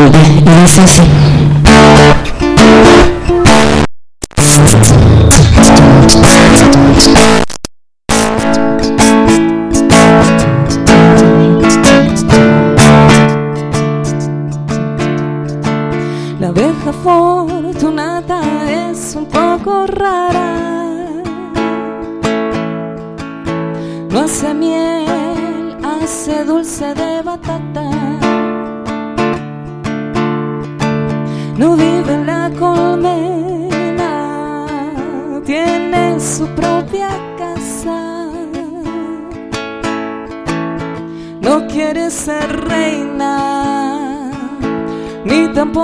rebelde. Y dice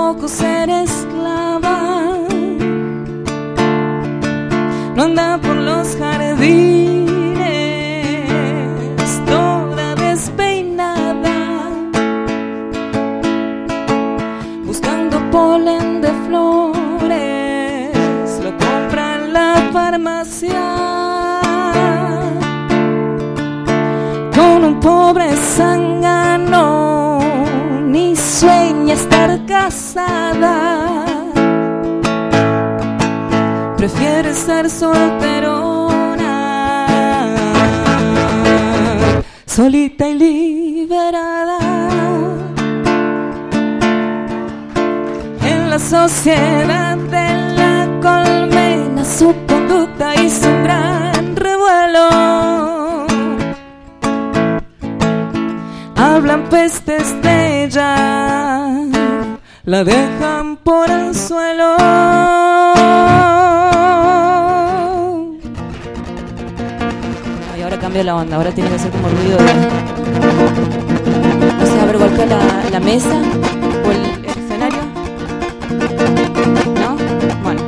tampoco ser esclava. No anda por los jardines toda despeinada, buscando polen de flores, lo compra en la farmacia casada. Prefiere ser solterona, solita y liberada. En la sociedad de la colmena, su conducta hizo un gran revuelo hablan pestes de ella, la dejan por el suelo. Ay, ahora cambia la onda, ahora tiene que hacer como ruido de... No sé, a ver, golpea la, la mesa o el, el escenario. ¿No? Bueno.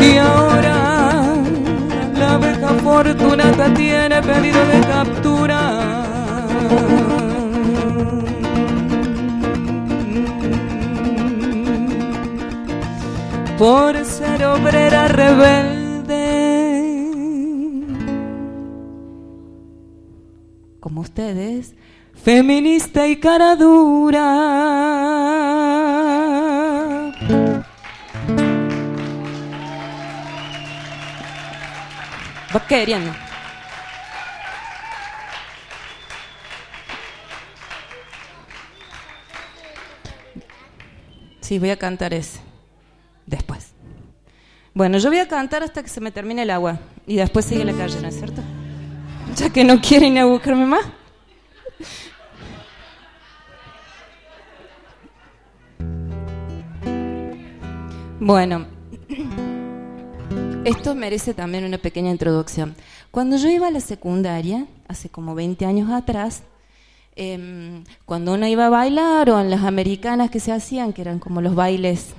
Y ahora la abeja fortunata tiene pedido de captura. Por ser obrera rebelde. Como ustedes, feminista y cara dura. Sí, voy a cantar ese. Después. Bueno, yo voy a cantar hasta que se me termine el agua. Y después sigue la calle, ¿no es cierto? Ya que no quieren ir a buscarme más. Bueno, esto merece también una pequeña introducción. Cuando yo iba a la secundaria, hace como 20 años atrás, em, cuando uno iba a bailar o en las americanas que se hacían, que eran como los bailes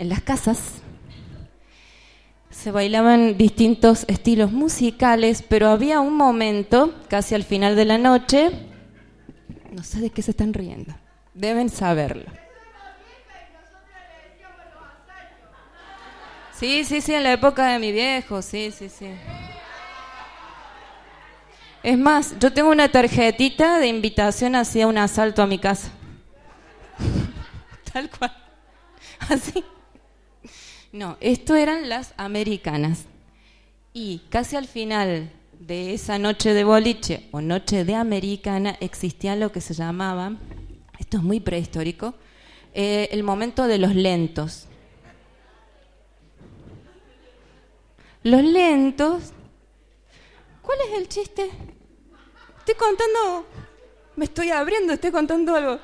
en las casas, se bailaban distintos estilos musicales, pero había un momento, casi al final de la noche, no sé de qué se están riendo, deben saberlo. Sí, sí, sí, en la época de mi viejo, sí, sí, sí. Es más, yo tengo una tarjetita de invitación hacia un asalto a mi casa. Tal cual. Así. No, esto eran las americanas. Y casi al final de esa noche de boliche o noche de americana existía lo que se llamaba, esto es muy prehistórico, eh, el momento de los lentos. Los lentos. ¿Cuál es el chiste? Estoy contando. Me estoy abriendo, estoy contando algo.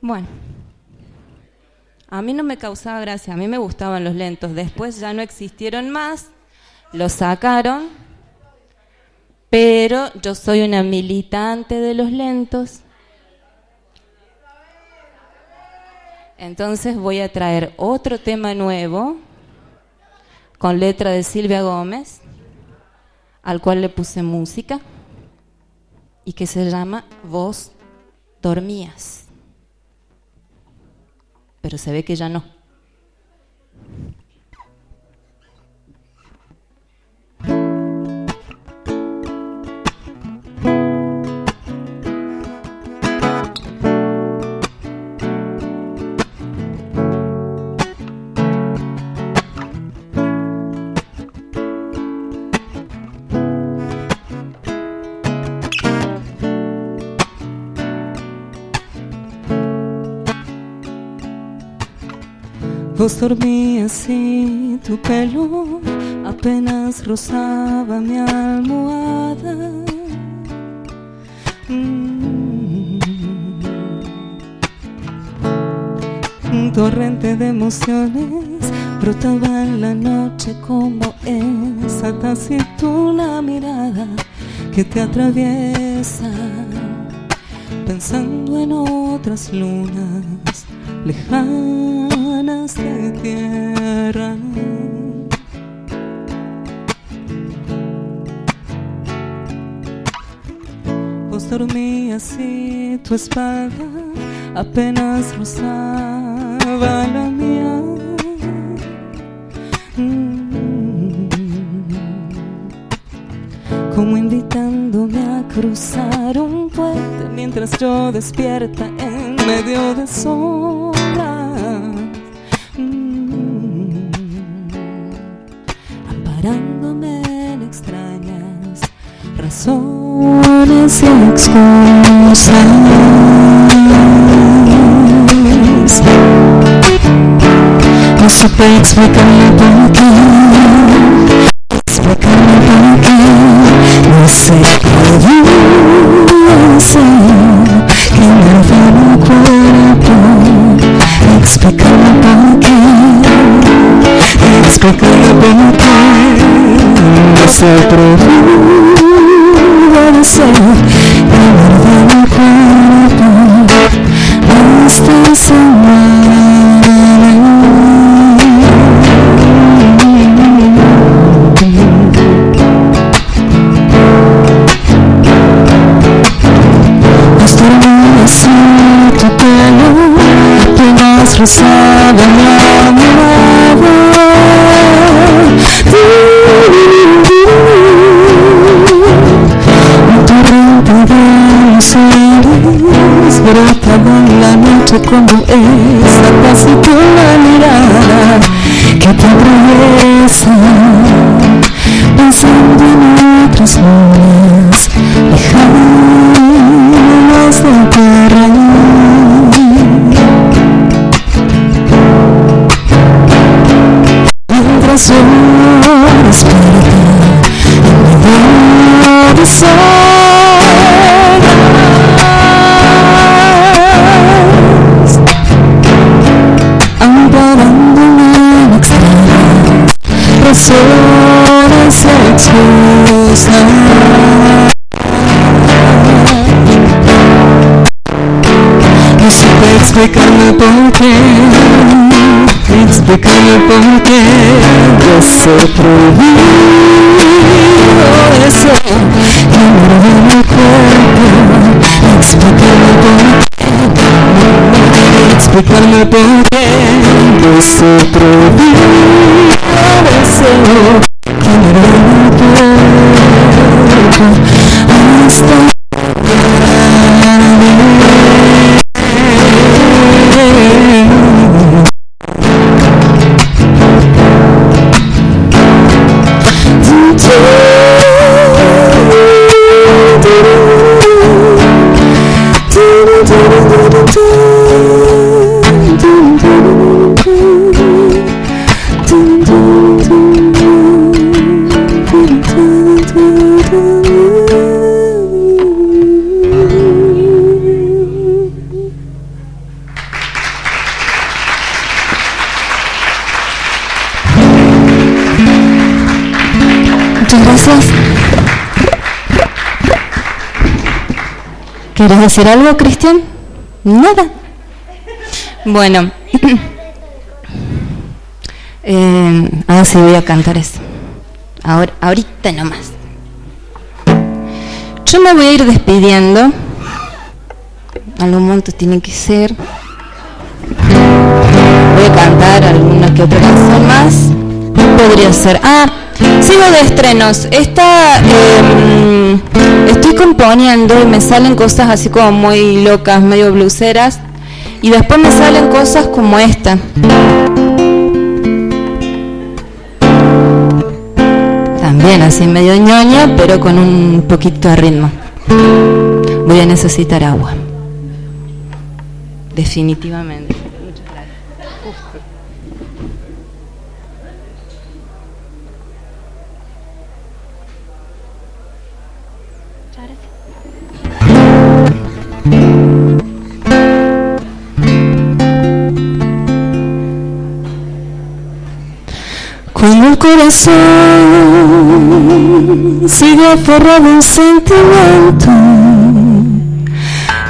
Bueno. A mí no me causaba gracia, a mí me gustaban los lentos. Después ya no existieron más, los sacaron. Pero yo soy una militante de los lentos. Entonces voy a traer otro tema nuevo con letra de Silvia Gómez, al cual le puse música y que se llama Vos dormías. Pero se ve que ya no. Vos dormías y tu pelo apenas rozaba mi almohada. Mm. Un torrente de emociones brotaba en la noche como esa taciturna mirada que te atraviesa pensando en otras lunas lejanas de tierra. Vos dormías y tu espalda apenas rozaba la mía. Mm. Como invitándome a cruzar un puente mientras yo despierta en medio de sombras. Amparándome en extrañas razones y excusas. No supe explicarme por qué, explicarme por qué, no sé podía ser que me enferma explicarme por qué, no sé podía ser Mientras yo despierta en medio de soledad, amparándome en extrañas razones y excusas. No supe explicarme por qué, explicarme por qué yo soy prohibido eso que muerde mi cuerpo. Explicarme por qué, explicarme por qué yo soy prohibido eso que muerde mi ¿Quieres decir algo, Cristian? Nada. Bueno, eh, ahora sí voy a cantar eso. Ahora, ahorita nomás. Yo me voy a ir despidiendo. Algún momento tiene que ser. Voy a cantar alguna que otra canción más. Podría ser. Ah, sigo de estrenos. Esta eh, estoy componiendo y me salen cosas así como muy locas, medio bluseras. Y después me salen cosas como esta. También así medio ñoña, pero con un poquito de ritmo. Voy a necesitar agua. Definitivamente. Corazón sigue aferrado un sentimiento,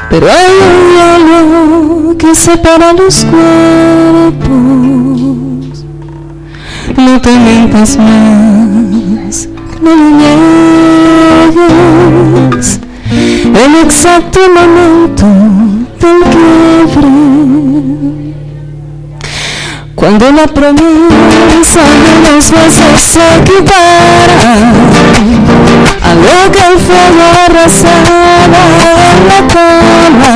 pero hay un hielo que separa los cuerpos. No te mientas más, no lo niegues. El exacto momento del quiebre cuando la promesa de los besos se equipara a lo que el fuego arrasaba la cama,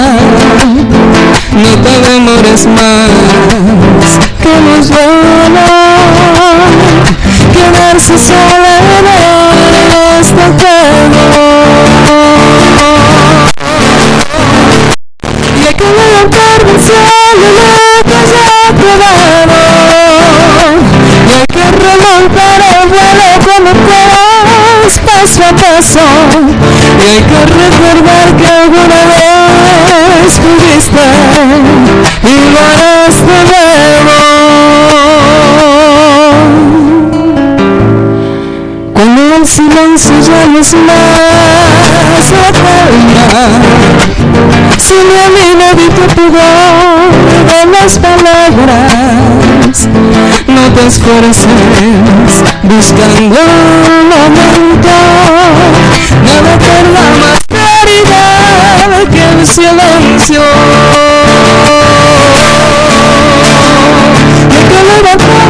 no te demores más que nos duela quedarse sola en este juego. Y hay que levantar del cielo ya probado Y hay que remontar el vuelo como puedas paso a paso. Y hay que recordar que alguna vez pudiste Y harás de nuevo. Cuando el silencio ya no es más la calma si mi amigo tu pudor las palabras no te esfuerces buscando un momento nada tenga más claridad que el silencio hay que levantar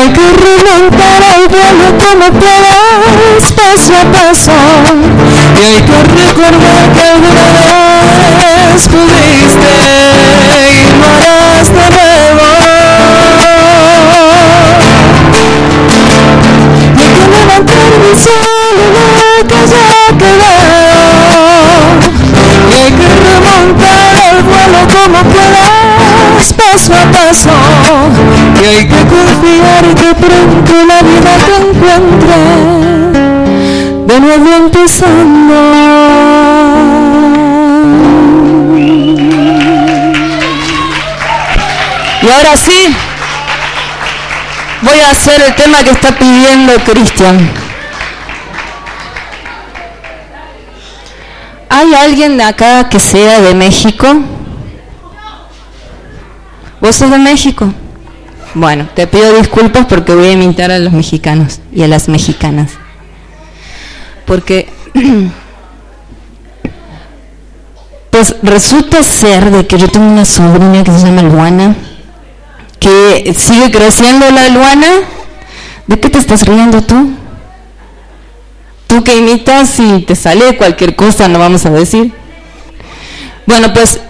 hay que remontar el vuelo como puedas paso a paso. Y hay que recordar que alguna vez pudiste y lo harás de nuevo. Y hay que levantar del suelo que ya quedaron y hay que remontar el vuelo como puedas paso a paso y hay que confiar que pronto la vida te encuentre de nuevo empezando Y ahora sí, voy a hacer el tema que está pidiendo Cristian. ¿Hay alguien acá que sea de México? ¿Vos sos de México? Bueno, te pido disculpas porque voy a imitar a los mexicanos y a las mexicanas. Porque, pues resulta ser de que yo tengo una sobrina que se llama Luana, que sigue creciendo la Luana. ¿De qué te estás riendo tú? Tú que imitas y te sale cualquier cosa, no vamos a decir. Bueno, pues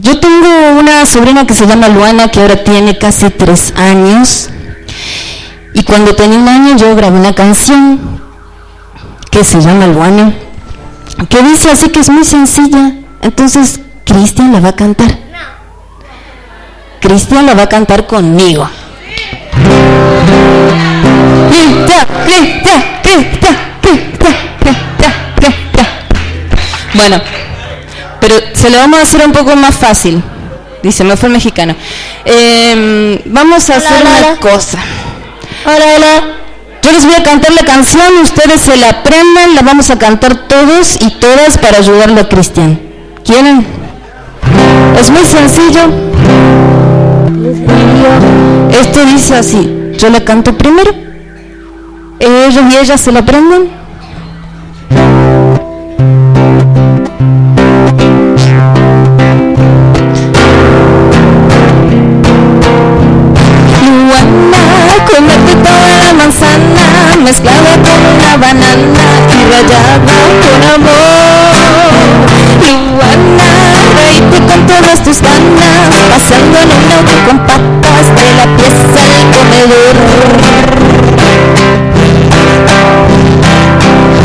yo tengo una sobrina que se llama Luana, que ahora tiene casi tres años. Y cuando tenía un año yo grabé una canción que se llama Luana, que dice así que es muy sencilla. Entonces, Cristian la va a cantar. Cristian la va a cantar conmigo. Bueno, pero se lo vamos a hacer un poco más fácil. Dice, me fue mexicano. Eh, vamos a hacer una cosa. Hola, hola. Yo les voy a cantar la canción, ustedes se la aprendan, la vamos a cantar todos y todas para ayudarlo a Cristian. ¿Quieren? Es muy sencillo. Esto dice así, yo la canto primero, ellos y ellas se la aprenden. Y rayada con amor. Luana, reíte con todas tus ganas, pasando en un auto con patas de la pieza al comedor.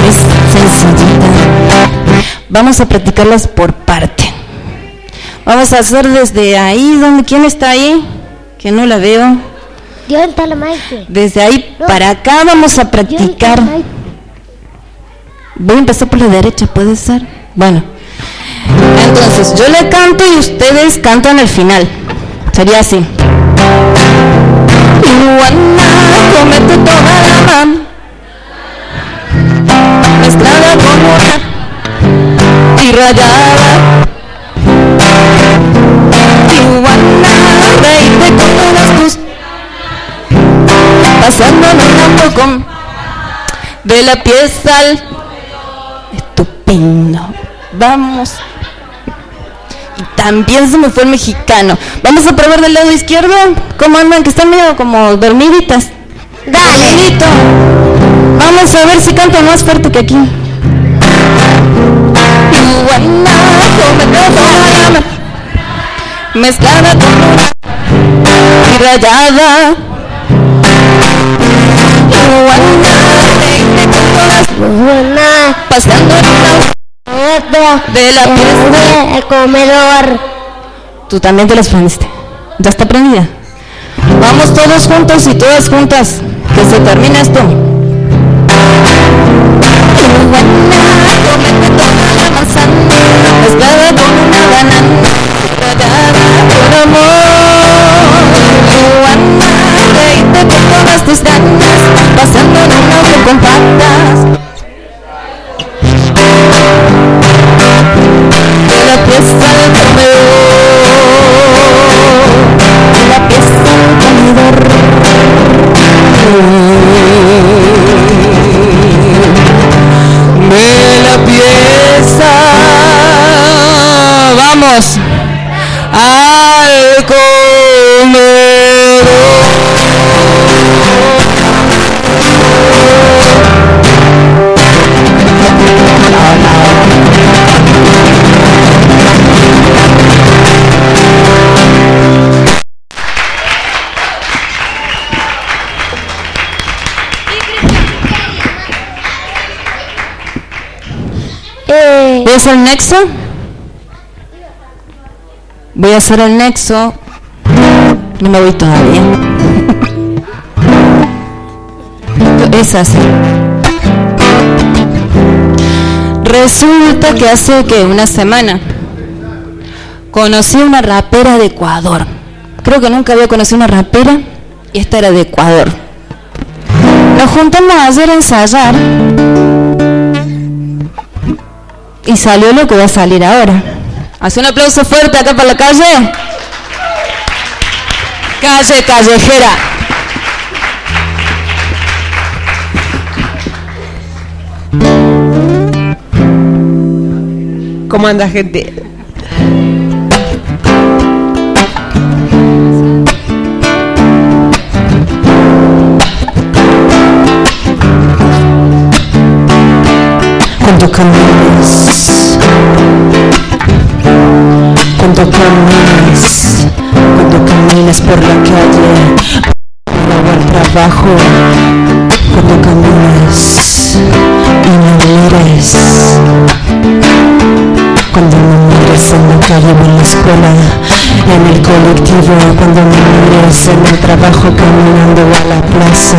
Es sencillita. Vamos a practicarlas por parte. Vamos a hacer desde ahí, donde ¿quién está ahí? Que no la veo. Desde ahí para acá vamos a practicar. Voy a empezar por la derecha, ¿puede ser? Bueno. Entonces, yo le canto y ustedes cantan al final. Sería así. Iguana, comete toda la. Mezclada con una y rayada. Iguana, reíte con todas tus pasándonos un poco de la pieza al Vamos. Y también se me fue el mexicano. Vamos a probar del lado izquierdo. ¿Cómo andan? Que están medio como dormiditas. Dale. Vamos a ver si cantan más fuerte que aquí. Mezclada con y rayada pasando de la pieza el comedor. Tú también te las aprendiste. Ya está aprendida. Vamos todos juntos y todas juntas. Que se termine esto. Mezclada con una banana, Oh. ¿Voy a hacer el nexo? Voy a hacer el nexo. No me voy todavía. Es así. Resulta que hace que una semana conocí una rapera de Ecuador. Creo que nunca había conocido una rapera y esta era de Ecuador. Nos juntamos ayer a ensayar y salió lo que va a salir ahora. Hace un aplauso fuerte acá para la calle. Calle callejera. ¿Cómo anda gente? Cuando caminas, cuando caminas, cuando caminas por la calle, para al trabajo, cuando caminas y no mires, cuando me mires en la calle o en la escuela, en el colectivo, cuando me mires en el trabajo caminando a la plaza,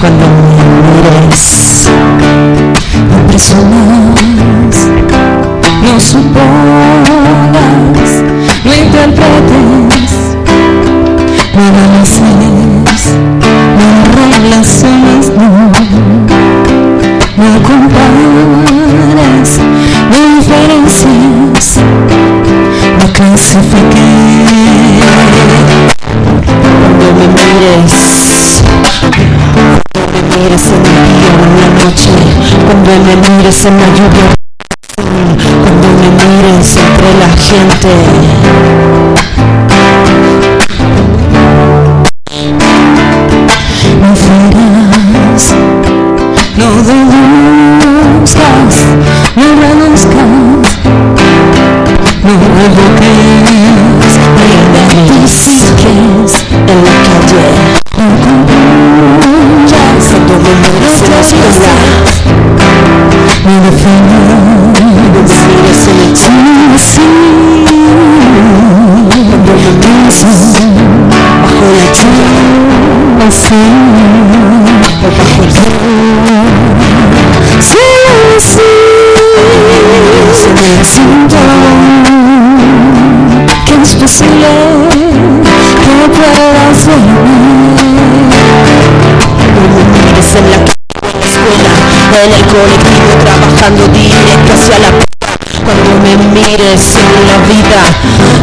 cuando me mires. No presumas, no supongas, no interpretes, no Cuando me mires, cuando me mires en el día o en la noche, cuando me mires en la lluvia, cuando me mires entre la gente. En el colectivo, trabajando directo hacia la cuando me mires en la vida,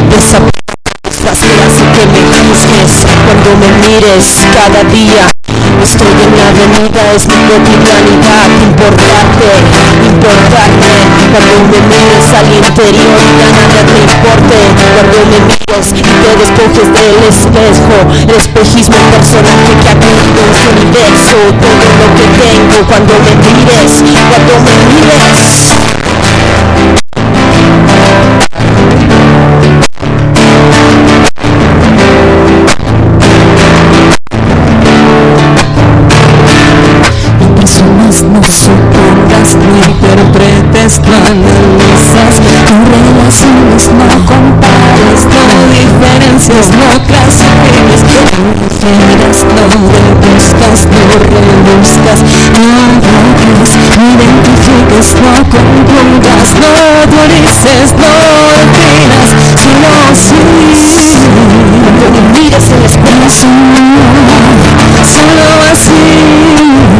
desaparece así que me juzgues cuando me mires cada día. Estoy en la avenida, es mi cotidianidad, importarte, importarme. Cuando me mires al interior, ya nada te importe. Cuando me mires y te despojes del espejo, el espejismo, el personaje que ha tenido su universo, todo lo que tengo. Cuando me mires, cuando me mires. No supongas, no interpretes, no analizas, no relaciones, no compares, no diferencias, no clasifiques, no refieras, no rebuscas, no rebuscas, no bloques, no identifiques, no confundas, no dualices, no definas, sino sí. Miras el espejo, solo así.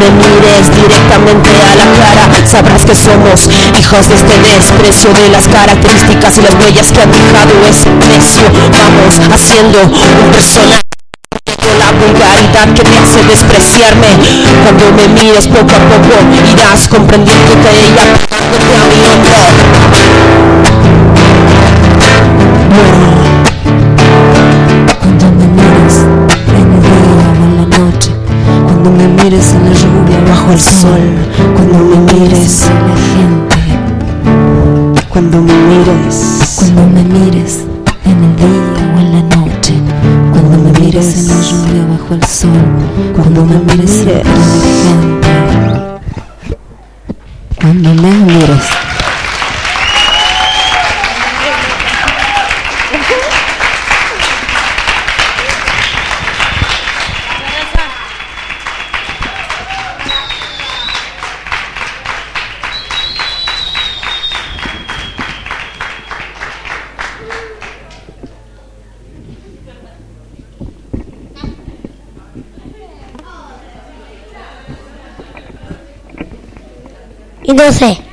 Me mires directamente a la cara sabrás que somos hijos de este desprecio de las características y las huellas que han dejado ese precio. Vamos haciendo un personaje la vulgaridad que me hace despreciarme. Cuando me mires poco a poco irás comprendiendo que ella a mi hombro bajo el sol, cuando me mires en la gente, cuando me mires, cuando me mires en el día o en la noche, cuando me mires en la lluvia bajo el sol, cuando me mires en la gente, cuando me mires. 12.